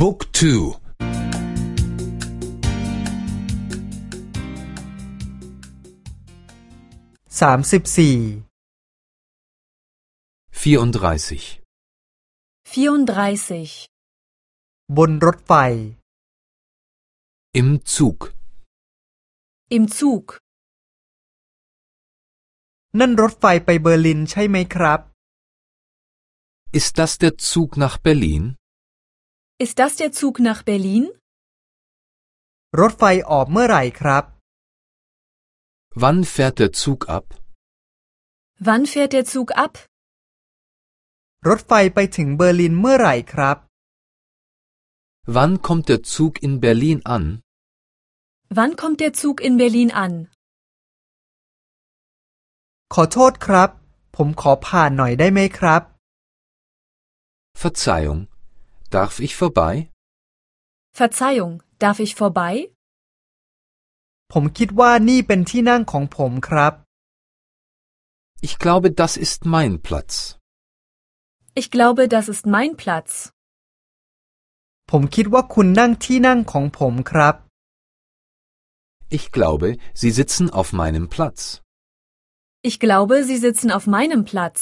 บุ๊กทู สามสิบสี่ 34 34. บนรถไฟ im Zug Im Zug. นั่นรถไฟไปเบอร์ลินใช่ไหมครับ Ist das der Zug nach Berlin? Ist das der Zug nach Berlin? รถไฟออกเมื่อไหร่ครับ Wann fährt der Zug ab? Wann fährt der Zug ab? รถไฟไปถึงเบอร์ลินเมื่อไหร่ครับ Wann kommt der Zug in Berlin an? Wann kommt der Zug in Berlin an? ขอโทษครับ ผมขอผ่านหน่อยได้ไหมครับ Verzeihung, darf ich vorbei? Verzeihung, darf ich vorbei? ผมคิดว่านี่เป็นที่นั่งของผมครับ Ich glaube, das ist mein Platz. Ich glaube, das ist mein Platz. ผมคิดว่าคุณนั่งที่นั่งของผมครับ Ich glaube, Sie sitzen auf meinem Platz. Ich glaube, Sie sitzen auf meinem Platz.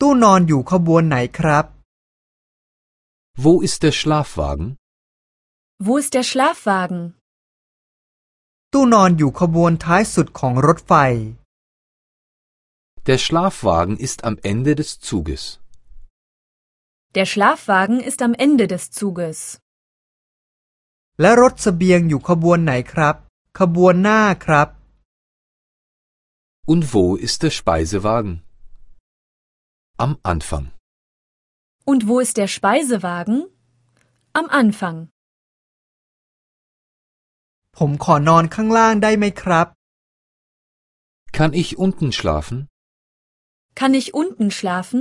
ตู้นอนอยู่ขบวนไหนครับ Wo ist der Schlafwagen? Wo ist der Schlafwagen? ตู้นอนอยู่ขบวนท้ายสุดของรถไฟ Der Schlafwagen ist am Ende des Zuges. Der Schlafwagen ist am Ende des Zuges. และรถเสบียงอยู่ขบวนไหนครับ ขบวนหน้าครับ Und wo ist der Speisewagen? Am Anfang. Und wo ist der Speisewagen? Am Anfang. ผมขอนอนข้างล่างได้ไหมครับ Kann ich unten schlafen? Kann ich unten schlafen?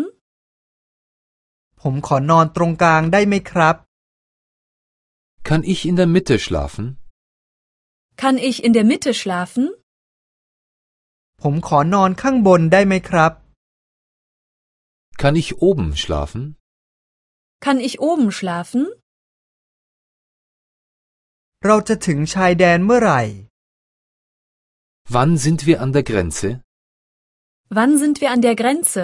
ผมขอนอนตรงกลางได้ไหมครับ Kann ich in der Mitte schlafen? Kann ich in der Mitte schlafen? ผมขอนอนข้างบนได้ไหมครับ Kann ich oben schlafen? Kann ich oben schlafen? เราจะถึงชายแดนเมื่อไหร่ Wann sind wir an der Grenze? Wann sind wir an der Grenze?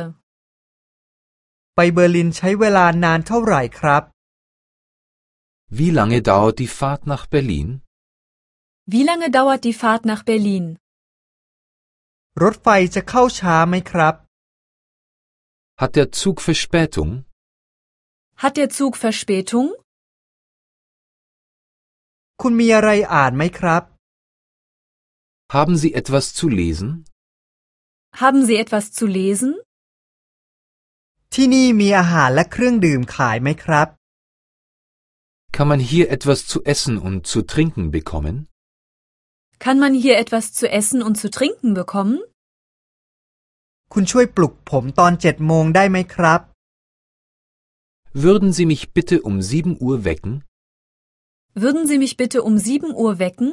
ไปเบอร์ลินใช้เวลานานเท่าไหร่ครับ Wie lange dauert die Fahrt nach Berlin? Wie lange dauert die Fahrt nach Berlin? รถไฟจะเข้าช้าไหมครับ Hat der Zug Verspätung? Hat der Zug Verspätung? คุณมีอะไรอ่านไหมครับ Haben Sie etwas zu lesen? Haben Sie etwas zu lesen? ที่นี่มีอาหารและเครื่องดื่มขายไหมครับ Kann man hier etwas zu essen und zu trinken bekommen? Kann man hier etwas zu essen und zu trinken bekommen? คุณช่วยปลุกผมตอนเจ็ดโมงได้ไหมครับ Würden Sie mich bitte um 7 Uhr wecken? Würden Sie mich bitte um 7 Uhr wecken?